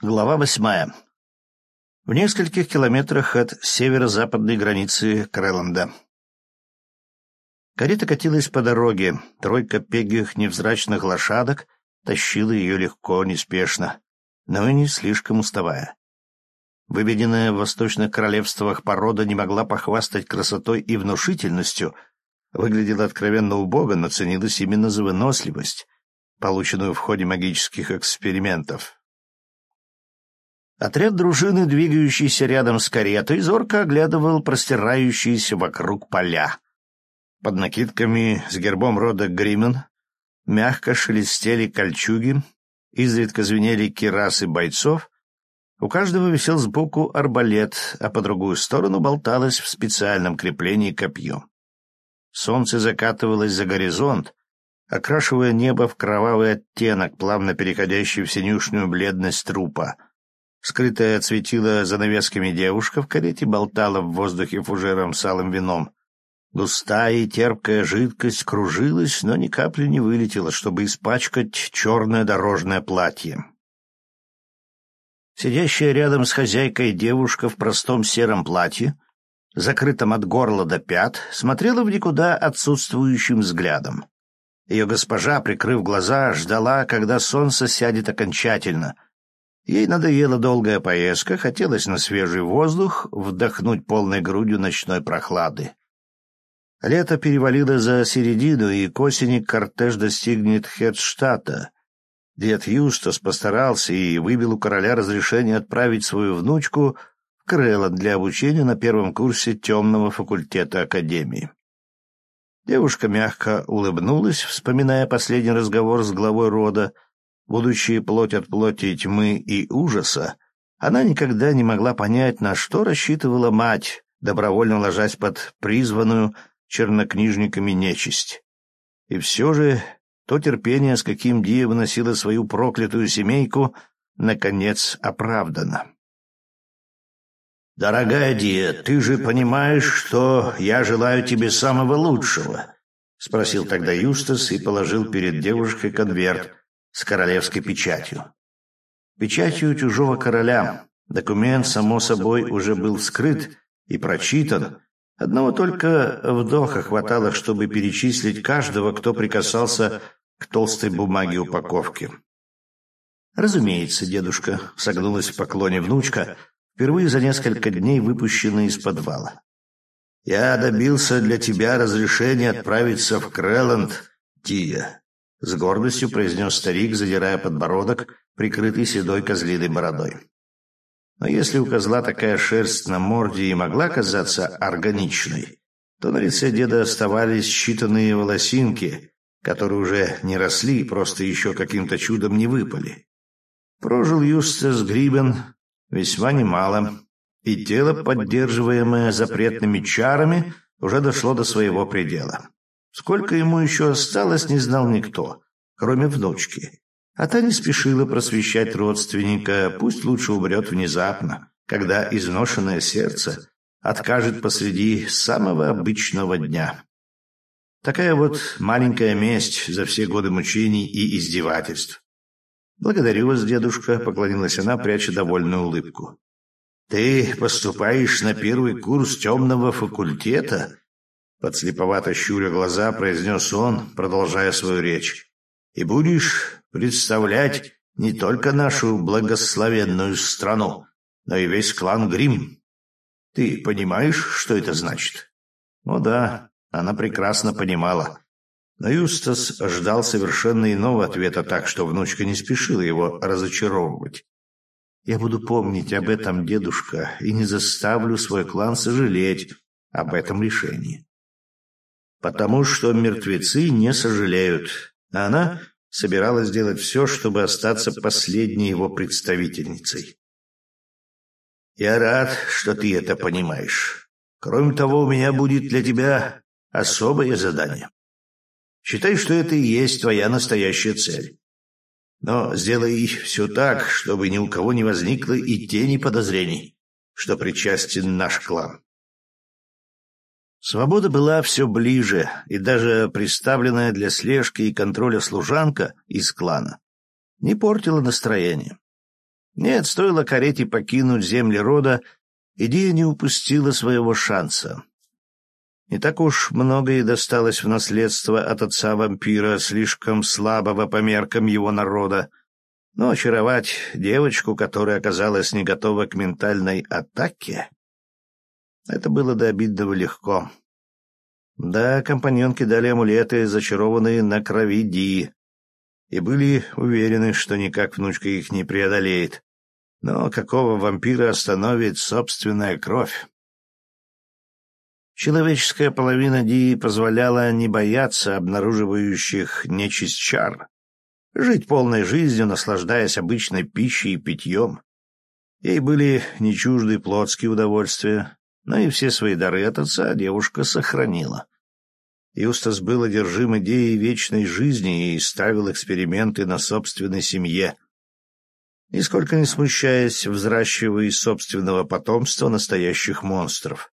Глава восьмая. В нескольких километрах от северо-западной границы Крэланда. Карета катилась по дороге, тройка пегих невзрачных лошадок тащила ее легко, неспешно, но и не слишком уставая. Выведенная в восточных королевствах порода не могла похвастать красотой и внушительностью, выглядела откровенно убого, но ценилась именно за выносливость, полученную в ходе магических экспериментов. Отряд дружины, двигающийся рядом с каретой, зорко оглядывал простирающиеся вокруг поля. Под накидками с гербом рода Гримен мягко шелестели кольчуги, изредка звенели кирасы бойцов. У каждого висел сбоку арбалет, а по другую сторону болталось в специальном креплении копье. Солнце закатывалось за горизонт, окрашивая небо в кровавый оттенок, плавно переходящий в синюшную бледность трупа — Скрытая от светила занавесками девушка в карете болтала в воздухе фужером с алым вином. Густая и терпкая жидкость кружилась, но ни капли не вылетела, чтобы испачкать черное дорожное платье. Сидящая рядом с хозяйкой девушка в простом сером платье, закрытом от горла до пят, смотрела в никуда отсутствующим взглядом. Ее госпожа, прикрыв глаза, ждала, когда солнце сядет окончательно — Ей надоела долгая поездка, хотелось на свежий воздух вдохнуть полной грудью ночной прохлады. Лето перевалило за середину, и к осени кортеж достигнет Хедштата. Дед Юстас постарался и выбил у короля разрешение отправить свою внучку в Крэлланд для обучения на первом курсе темного факультета Академии. Девушка мягко улыбнулась, вспоминая последний разговор с главой рода — Будучи плоть от плоти тьмы и ужаса, она никогда не могла понять, на что рассчитывала мать, добровольно ложась под призванную чернокнижниками нечисть. И все же то терпение, с каким Дия выносила свою проклятую семейку, наконец оправдано. «Дорогая Дия, ты же понимаешь, что я желаю тебе самого лучшего?» — спросил тогда Юстас и положил перед девушкой конверт, с королевской печатью. Печатью чужого короля. Документ, само собой, уже был вскрыт и прочитан. Одного только вдоха хватало, чтобы перечислить каждого, кто прикасался к толстой бумаге упаковки. «Разумеется, дедушка», — согнулась в поклоне внучка, впервые за несколько дней выпущенная из подвала. «Я добился для тебя разрешения отправиться в Крэланд, Тия. — с гордостью произнес старик, задирая подбородок, прикрытый седой козлиной бородой. Но если у козла такая шерсть на морде и могла казаться органичной, то на лице деда оставались считанные волосинки, которые уже не росли, просто еще каким-то чудом не выпали. Прожил Юстас Грибен весьма немало, и тело, поддерживаемое запретными чарами, уже дошло до своего предела. Сколько ему еще осталось, не знал никто, кроме внучки. А та не спешила просвещать родственника, пусть лучше умрет внезапно, когда изношенное сердце откажет посреди самого обычного дня. Такая вот маленькая месть за все годы мучений и издевательств. «Благодарю вас, дедушка», — поклонилась она, пряча довольную улыбку. «Ты поступаешь на первый курс темного факультета?» Подслеповато щуря глаза, произнес он, продолжая свою речь. «И будешь представлять не только нашу благословенную страну, но и весь клан Грим. Ты понимаешь, что это значит?» «Ну да, она прекрасно понимала». Но Юстас ждал совершенно иного ответа, так что внучка не спешила его разочаровывать. «Я буду помнить об этом, дедушка, и не заставлю свой клан сожалеть об этом решении потому что мертвецы не сожалеют, а она собиралась сделать все, чтобы остаться последней его представительницей. «Я рад, что ты это понимаешь. Кроме того, у меня будет для тебя особое задание. Считай, что это и есть твоя настоящая цель. Но сделай все так, чтобы ни у кого не возникло и тени подозрений, что причастен наш клан. Свобода была все ближе, и даже представленная для слежки и контроля служанка из клана не портила настроение. Нет, стоило карете покинуть земли рода, идея не упустила своего шанса. Не так уж много и досталось в наследство от отца вампира, слишком слабого по меркам его народа. Но очаровать девочку, которая оказалась не готова к ментальной атаке, это было до обидного легко. Да, компаньонки дали амулеты, зачарованные на крови Ди, и были уверены, что никак внучка их не преодолеет. Но какого вампира остановит собственная кровь? Человеческая половина Дии позволяла не бояться обнаруживающих нечисть чар, жить полной жизнью, наслаждаясь обычной пищей и питьем. Ей были не чужды плотские удовольствия, но и все свои дары от отца девушка сохранила. Юстас был одержим идеей вечной жизни и ставил эксперименты на собственной семье, нисколько не смущаясь, взращивая из собственного потомства настоящих монстров.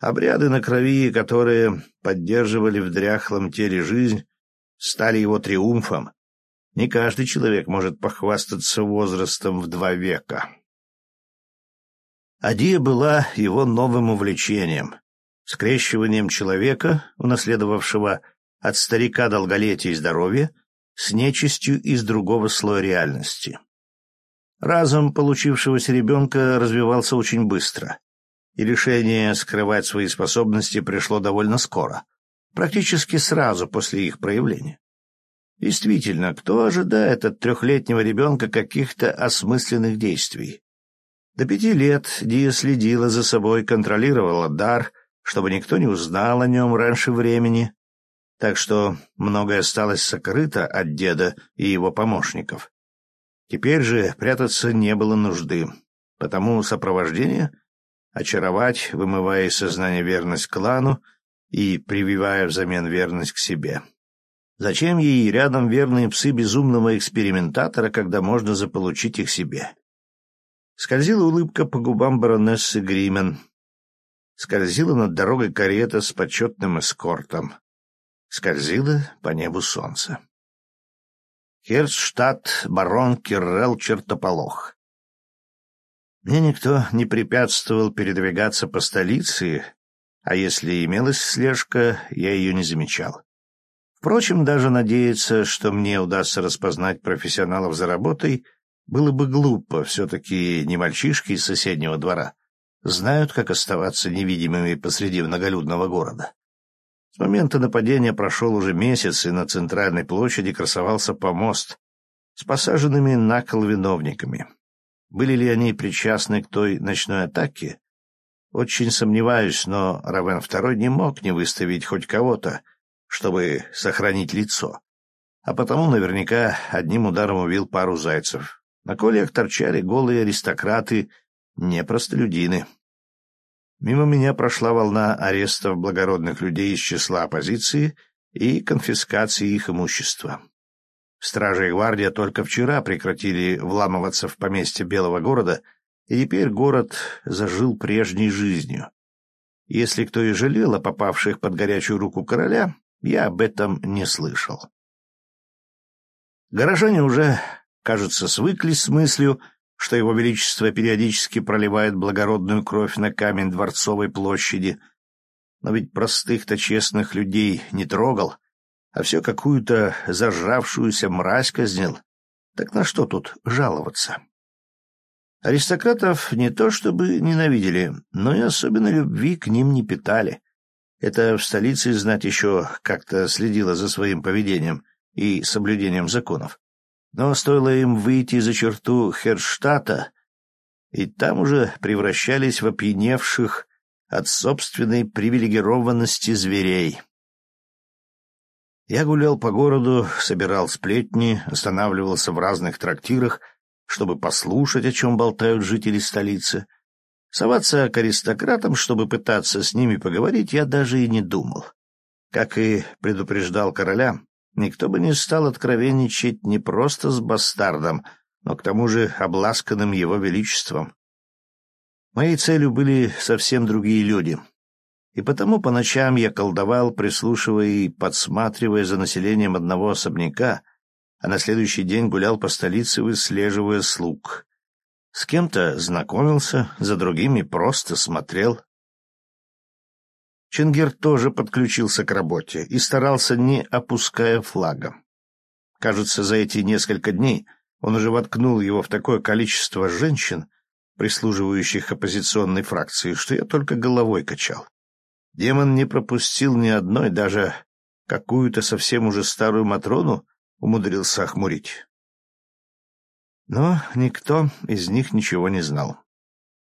Обряды на крови, которые поддерживали в дряхлом теле жизнь, стали его триумфом. Не каждый человек может похвастаться возрастом в два века. Адия была его новым увлечением, скрещиванием человека, унаследовавшего от старика долголетие и здоровье, с нечистью из другого слоя реальности. Разум получившегося ребенка развивался очень быстро и решение скрывать свои способности пришло довольно скоро, практически сразу после их проявления. Действительно, кто ожидает от трехлетнего ребенка каких-то осмысленных действий? До пяти лет Дия следила за собой, контролировала дар, чтобы никто не узнал о нем раньше времени, так что многое осталось сокрыто от деда и его помощников. Теперь же прятаться не было нужды, потому сопровождение — очаровать, вымывая из сознания верность клану и прививая взамен верность к себе. Зачем ей рядом верные псы безумного экспериментатора, когда можно заполучить их себе? Скользила улыбка по губам баронессы Гримен. Скользила над дорогой карета с почетным эскортом. Скользила по небу солнце. Херцштадт, барон Киррел Чертополох. Мне никто не препятствовал передвигаться по столице, а если имелась слежка, я ее не замечал. Впрочем, даже надеяться, что мне удастся распознать профессионалов за работой, было бы глупо, все-таки не мальчишки из соседнего двора. Знают, как оставаться невидимыми посреди многолюдного города. С момента нападения прошел уже месяц, и на центральной площади красовался помост с посаженными на кол виновниками. Были ли они причастны к той ночной атаке? Очень сомневаюсь, но Равен II не мог не выставить хоть кого-то, чтобы сохранить лицо. А потому наверняка одним ударом убил пару зайцев. На колях торчали голые аристократы, не простолюдины. Мимо меня прошла волна арестов благородных людей из числа оппозиции и конфискации их имущества. Стражи и гвардия только вчера прекратили вламываться в поместье Белого города, и теперь город зажил прежней жизнью. Если кто и жалел о попавших под горячую руку короля, я об этом не слышал. Горожане уже, кажется, свыклись с мыслью, что его величество периодически проливает благородную кровь на камень Дворцовой площади. Но ведь простых-то честных людей не трогал, а все какую-то зажравшуюся мразь казнил. Так на что тут жаловаться? Аристократов не то чтобы ненавидели, но и особенно любви к ним не питали. Это в столице знать еще как-то следила за своим поведением и соблюдением законов. Но стоило им выйти за черту Херштата, и там уже превращались в опьяневших от собственной привилегированности зверей. Я гулял по городу, собирал сплетни, останавливался в разных трактирах, чтобы послушать, о чем болтают жители столицы. Соваться к аристократам, чтобы пытаться с ними поговорить, я даже и не думал. Как и предупреждал короля, никто бы не стал откровенничать не просто с бастардом, но к тому же обласканным его величеством. Моей целью были совсем другие люди — и потому по ночам я колдовал, прислушивая и подсматривая за населением одного особняка, а на следующий день гулял по столице, выслеживая слуг. С кем-то знакомился, за другими просто смотрел. Чингер тоже подключился к работе и старался, не опуская флага. Кажется, за эти несколько дней он уже воткнул его в такое количество женщин, прислуживающих оппозиционной фракции, что я только головой качал. Демон не пропустил ни одной, даже какую-то совсем уже старую Матрону умудрился охмурить. Но никто из них ничего не знал.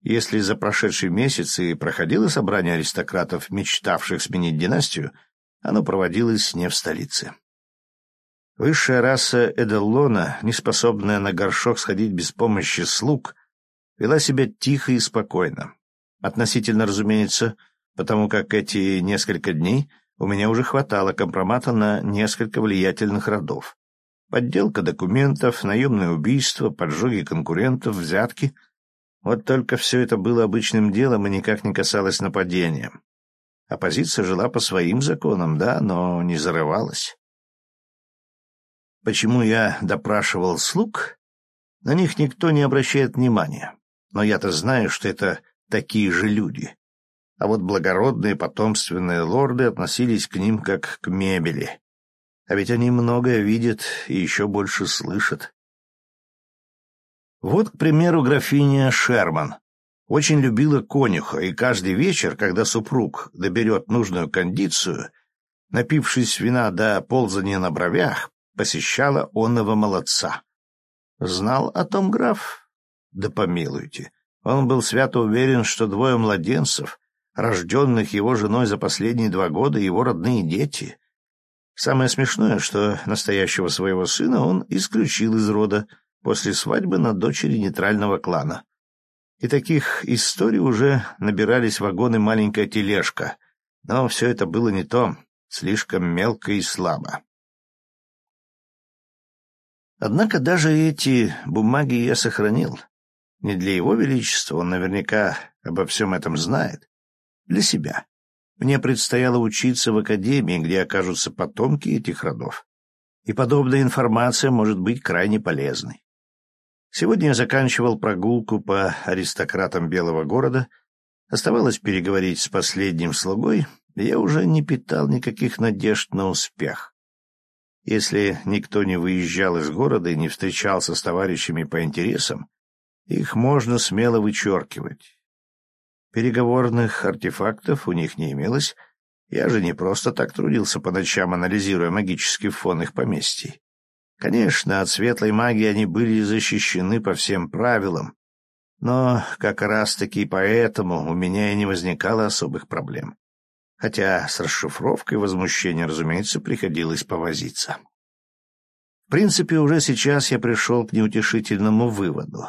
Если за прошедший месяц и проходило собрание аристократов, мечтавших сменить династию, оно проводилось не в столице. Высшая раса Эделлона, неспособная на горшок сходить без помощи слуг, вела себя тихо и спокойно. Относительно, разумеется, потому как эти несколько дней у меня уже хватало компромата на несколько влиятельных родов. Подделка документов, наемное убийство, поджоги конкурентов, взятки. Вот только все это было обычным делом и никак не касалось нападения. Оппозиция жила по своим законам, да, но не зарывалась. Почему я допрашивал слуг? На них никто не обращает внимания. Но я-то знаю, что это такие же люди. А вот благородные потомственные лорды относились к ним как к мебели. А ведь они многое видят и еще больше слышат. Вот, к примеру, графиня Шерман. Очень любила конюха, и каждый вечер, когда супруг доберет нужную кондицию, напившись вина до ползания на бровях, посещала онного молодца. Знал о том граф? Да помилуйте. Он был свято уверен, что двое младенцев, рожденных его женой за последние два года, его родные дети. Самое смешное, что настоящего своего сына он исключил из рода после свадьбы на дочери нейтрального клана. И таких историй уже набирались вагоны маленькая тележка, но все это было не то, слишком мелко и слабо. Однако даже эти бумаги я сохранил. Не для его величества, он наверняка обо всем этом знает. Для себя. Мне предстояло учиться в академии, где окажутся потомки этих родов. И подобная информация может быть крайне полезной. Сегодня я заканчивал прогулку по аристократам Белого города. Оставалось переговорить с последним слугой, и я уже не питал никаких надежд на успех. Если никто не выезжал из города и не встречался с товарищами по интересам, их можно смело вычеркивать. Переговорных артефактов у них не имелось. Я же не просто так трудился по ночам, анализируя магический фон их поместий. Конечно, от светлой магии они были защищены по всем правилам, но как раз-таки поэтому у меня и не возникало особых проблем. Хотя с расшифровкой возмущения, разумеется, приходилось повозиться. В принципе, уже сейчас я пришел к неутешительному выводу.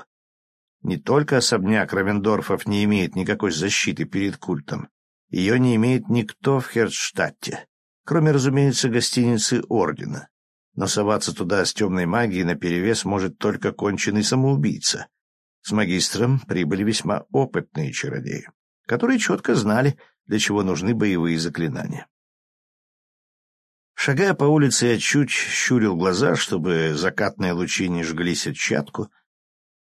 Не только особняк Равендорфов не имеет никакой защиты перед культом. Ее не имеет никто в Херцштадте, кроме, разумеется, гостиницы Ордена. Но соваться туда с темной магией наперевес может только конченый самоубийца. С магистром прибыли весьма опытные чародеи, которые четко знали, для чего нужны боевые заклинания. Шагая по улице, я чуть щурил глаза, чтобы закатные лучи не жглись от чатку —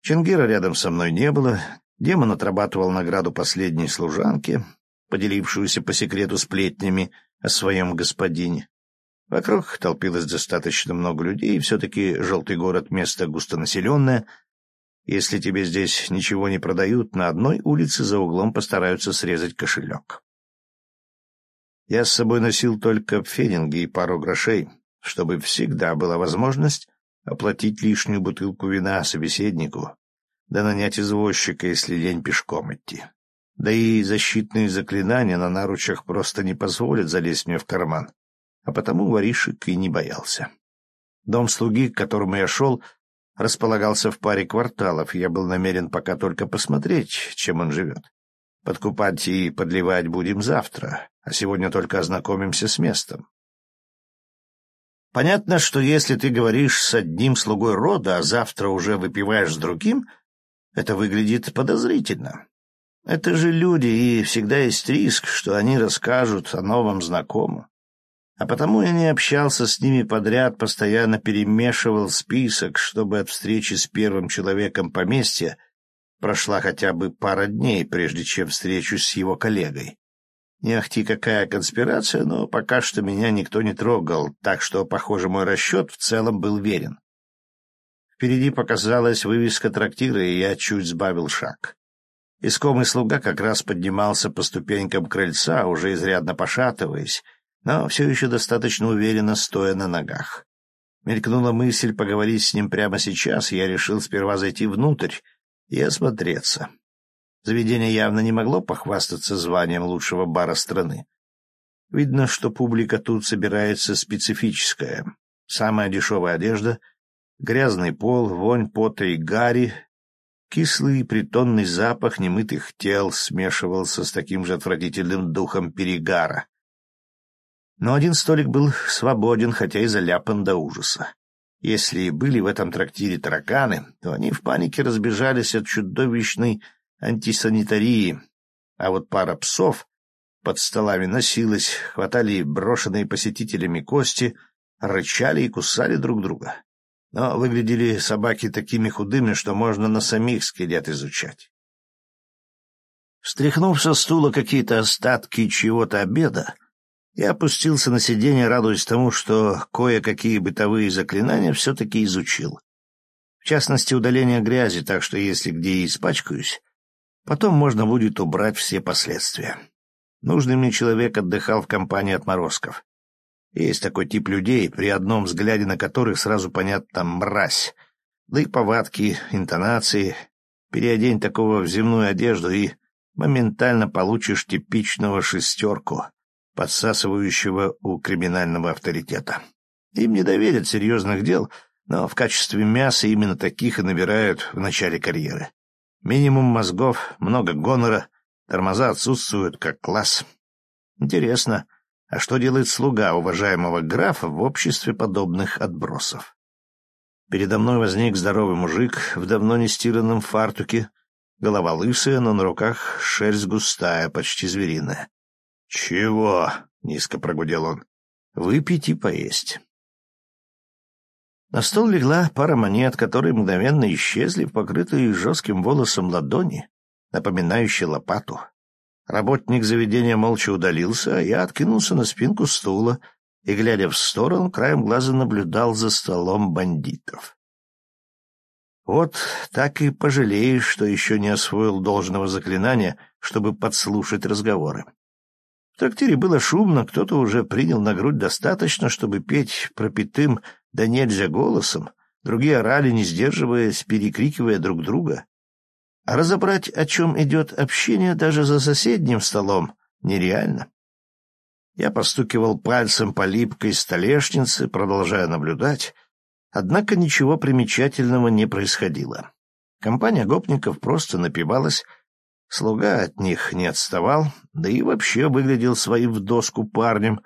Чингира рядом со мной не было. Демон отрабатывал награду последней служанки, поделившуюся по секрету сплетнями о своем господине. Вокруг толпилось достаточно много людей, и все-таки желтый город — место густонаселенное. Если тебе здесь ничего не продают, на одной улице за углом постараются срезать кошелек. Я с собой носил только фенинги и пару грошей, чтобы всегда была возможность оплатить лишнюю бутылку вина собеседнику, да нанять извозчика, если лень пешком идти. Да и защитные заклинания на наручах просто не позволят залезть мне в карман, а потому воришек и не боялся. Дом слуги, к которому я шел, располагался в паре кварталов, и я был намерен пока только посмотреть, чем он живет. Подкупать и подливать будем завтра, а сегодня только ознакомимся с местом. Понятно, что если ты говоришь с одним слугой рода, а завтра уже выпиваешь с другим, это выглядит подозрительно. Это же люди, и всегда есть риск, что они расскажут о новом знакомом. А потому я не общался с ними подряд, постоянно перемешивал список, чтобы от встречи с первым человеком поместья прошла хотя бы пара дней, прежде чем встречусь с его коллегой. Не ахти какая конспирация, но пока что меня никто не трогал, так что, похоже, мой расчет в целом был верен. Впереди показалась вывеска трактира, и я чуть сбавил шаг. Искомый слуга как раз поднимался по ступенькам крыльца, уже изрядно пошатываясь, но все еще достаточно уверенно стоя на ногах. Мелькнула мысль поговорить с ним прямо сейчас, я решил сперва зайти внутрь и осмотреться. Заведение явно не могло похвастаться званием лучшего бара страны. Видно, что публика тут собирается специфическая. Самая дешевая одежда, Грязный пол, вонь пота и гари, кислый притонный запах немытых тел смешивался с таким же отвратительным духом перегара. Но один столик был свободен, хотя и заляпан до ужаса. Если и были в этом трактире тараканы, то они в панике разбежались от чудовищной антисанитарии, а вот пара псов под столами носилась, хватали брошенные посетителями кости, рычали и кусали друг друга но выглядели собаки такими худыми, что можно на самих скелет изучать. Стряхнув со стула какие-то остатки чего-то обеда, я опустился на сиденье, радуясь тому, что кое-какие бытовые заклинания все-таки изучил. В частности, удаление грязи, так что если где и испачкаюсь, потом можно будет убрать все последствия. Нужный мне человек отдыхал в компании отморозков. Есть такой тип людей, при одном взгляде на которых сразу понятно мразь. Да и повадки, интонации. Переодень такого в земную одежду и моментально получишь типичного шестерку, подсасывающего у криминального авторитета. Им не доверят серьезных дел, но в качестве мяса именно таких и набирают в начале карьеры. Минимум мозгов, много гонора, тормоза отсутствуют как класс. Интересно, а что делает слуга уважаемого графа в обществе подобных отбросов? Передо мной возник здоровый мужик в давно нестиранном фартуке, голова лысая, но на руках шерсть густая, почти звериная. «Чего?» — низко прогудел он. «Выпить и поесть». На стол легла пара монет, которые мгновенно исчезли в покрытые жестким волосом ладони, напоминающей лопату. Работник заведения молча удалился, а я откинулся на спинку стула и, глядя в сторону, краем глаза наблюдал за столом бандитов. Вот так и пожалеешь, что еще не освоил должного заклинания, чтобы подслушать разговоры. В трактире было шумно, кто-то уже принял на грудь достаточно, чтобы петь пропитым да нельзя голосом, другие орали, не сдерживаясь, перекрикивая друг друга. А разобрать, о чем идет общение даже за соседним столом, нереально. Я постукивал пальцем по липкой столешнице, продолжая наблюдать, однако ничего примечательного не происходило. Компания гопников просто напивалась, слуга от них не отставал, да и вообще выглядел своим в доску парнем.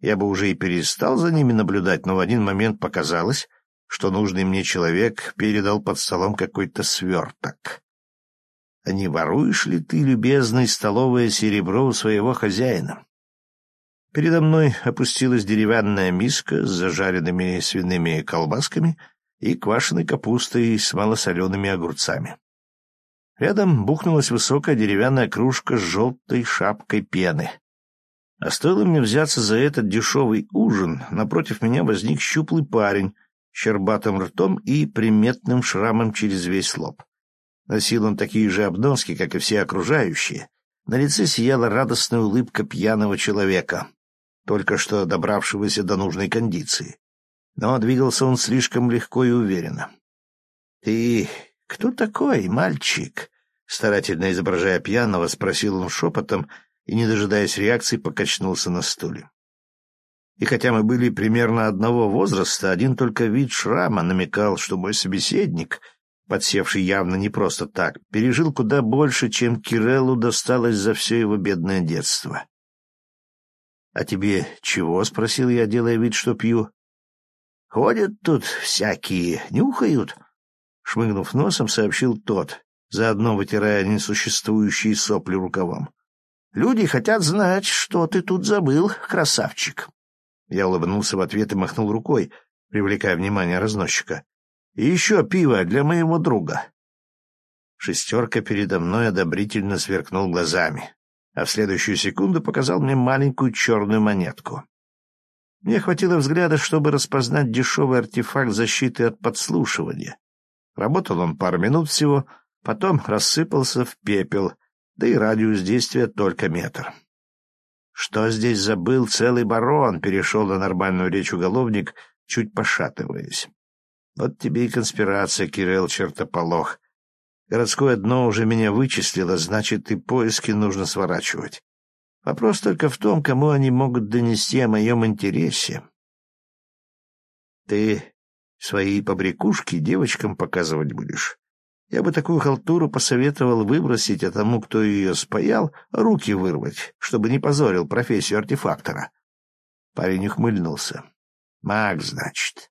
Я бы уже и перестал за ними наблюдать, но в один момент показалось, что нужный мне человек передал под столом какой-то сверток. А не воруешь ли ты, любезный, столовое серебро у своего хозяина? Передо мной опустилась деревянная миска с зажаренными свиными колбасками и квашеной капустой с малосолеными огурцами. Рядом бухнулась высокая деревянная кружка с желтой шапкой пены. А стоило мне взяться за этот дешевый ужин, напротив меня возник щуплый парень щербатым ртом и приметным шрамом через весь лоб. Носил он такие же обноски, как и все окружающие. На лице сияла радостная улыбка пьяного человека, только что добравшегося до нужной кондиции. Но двигался он слишком легко и уверенно. — Ты кто такой, мальчик? — старательно изображая пьяного, спросил он шепотом и, не дожидаясь реакции, покачнулся на стуле. И хотя мы были примерно одного возраста, один только вид шрама намекал, что мой собеседник — подсевший явно не просто так, пережил куда больше, чем Киреллу досталось за все его бедное детство. — А тебе чего? — спросил я, делая вид, что пью. — Ходят тут всякие, нюхают. Шмыгнув носом, сообщил тот, заодно вытирая несуществующие сопли рукавом. — Люди хотят знать, что ты тут забыл, красавчик. Я улыбнулся в ответ и махнул рукой, привлекая внимание разносчика. И еще пиво для моего друга. Шестерка передо мной одобрительно сверкнул глазами, а в следующую секунду показал мне маленькую черную монетку. Мне хватило взгляда, чтобы распознать дешевый артефакт защиты от подслушивания. Работал он пару минут всего, потом рассыпался в пепел, да и радиус действия только метр. «Что здесь забыл целый барон?» — перешел на нормальную речь уголовник, чуть пошатываясь. «Вот тебе и конспирация, Кирилл Чертополох. Городское дно уже меня вычислило, значит, и поиски нужно сворачивать. Вопрос только в том, кому они могут донести о моем интересе. Ты свои побрякушки девочкам показывать будешь? Я бы такую халтуру посоветовал выбросить, а тому, кто ее спаял, руки вырвать, чтобы не позорил профессию артефактора. Парень ухмыльнулся. Маг, значит.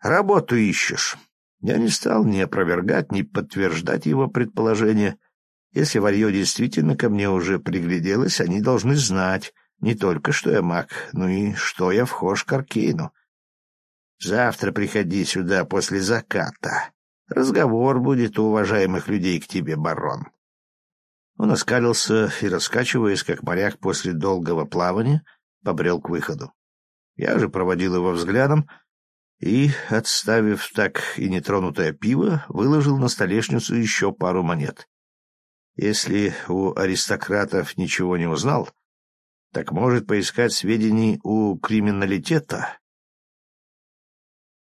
Работу ищешь. Я не стал ни опровергать, ни подтверждать его предположение. Если варье действительно ко мне уже пригляделось, они должны знать не только, что я маг, но и что я вхож к Аркейну. Завтра приходи сюда после заката. Разговор будет у уважаемых людей к тебе, барон. Он оскалился и, раскачиваясь, как моряк после долгого плавания, побрел к выходу. Я же проводил его взглядом — и, отставив так и нетронутое пиво, выложил на столешницу еще пару монет. Если у аристократов ничего не узнал, так может поискать сведений у криминалитета,